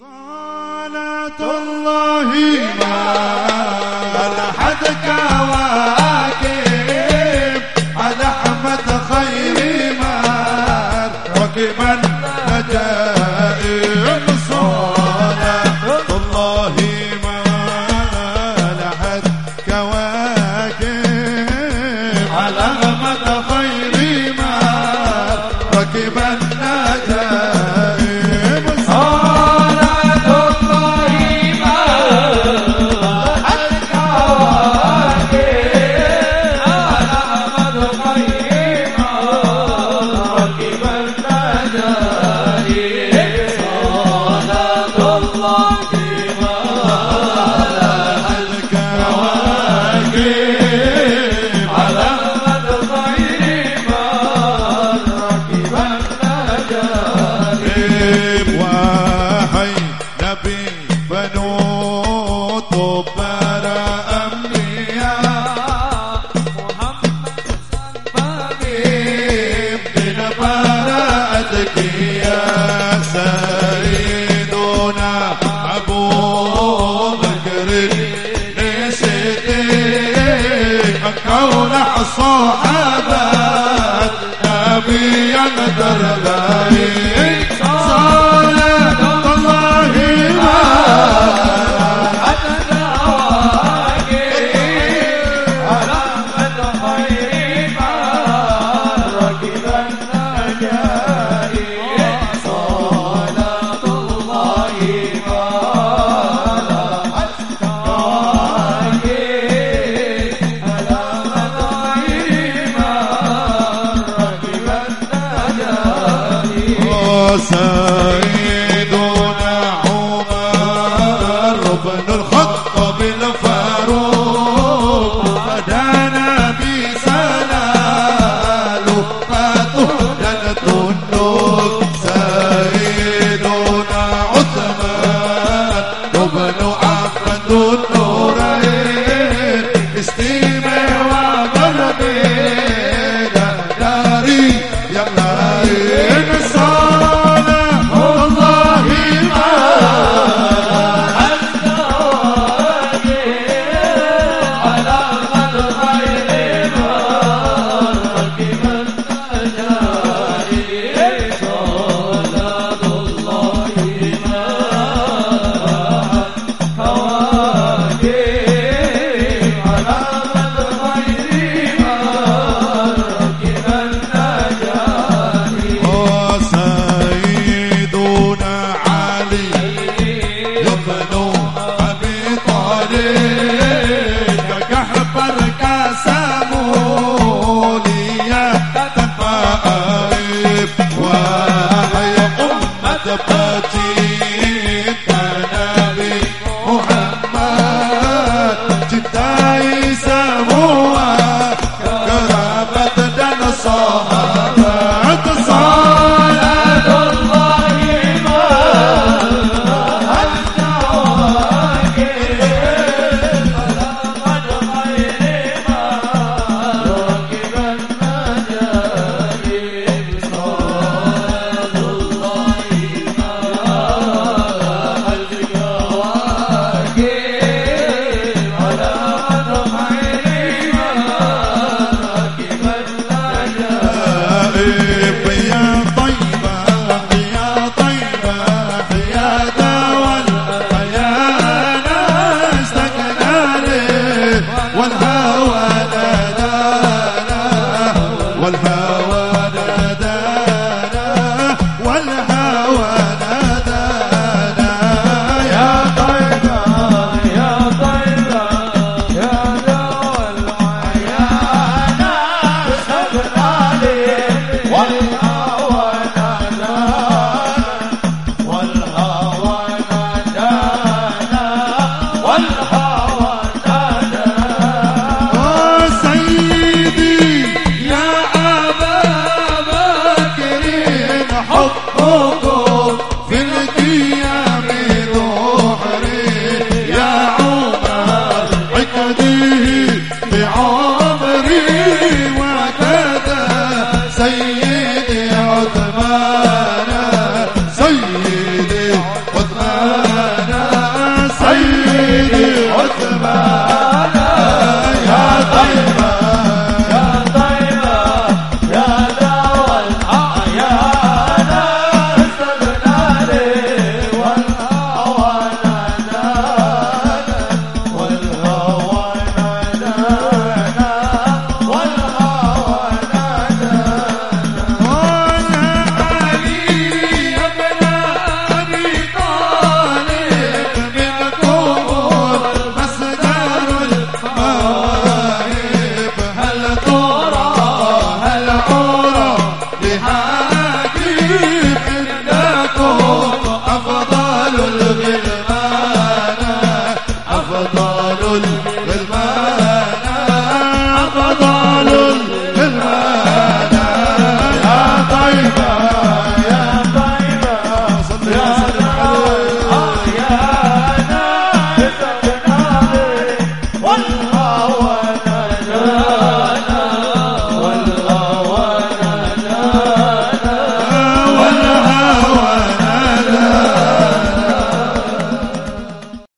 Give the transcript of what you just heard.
صلاة الله ما لحدك ولا صحابات نبيا دربا. وسيدنا عمر بن الخطاب الفاروق غدا say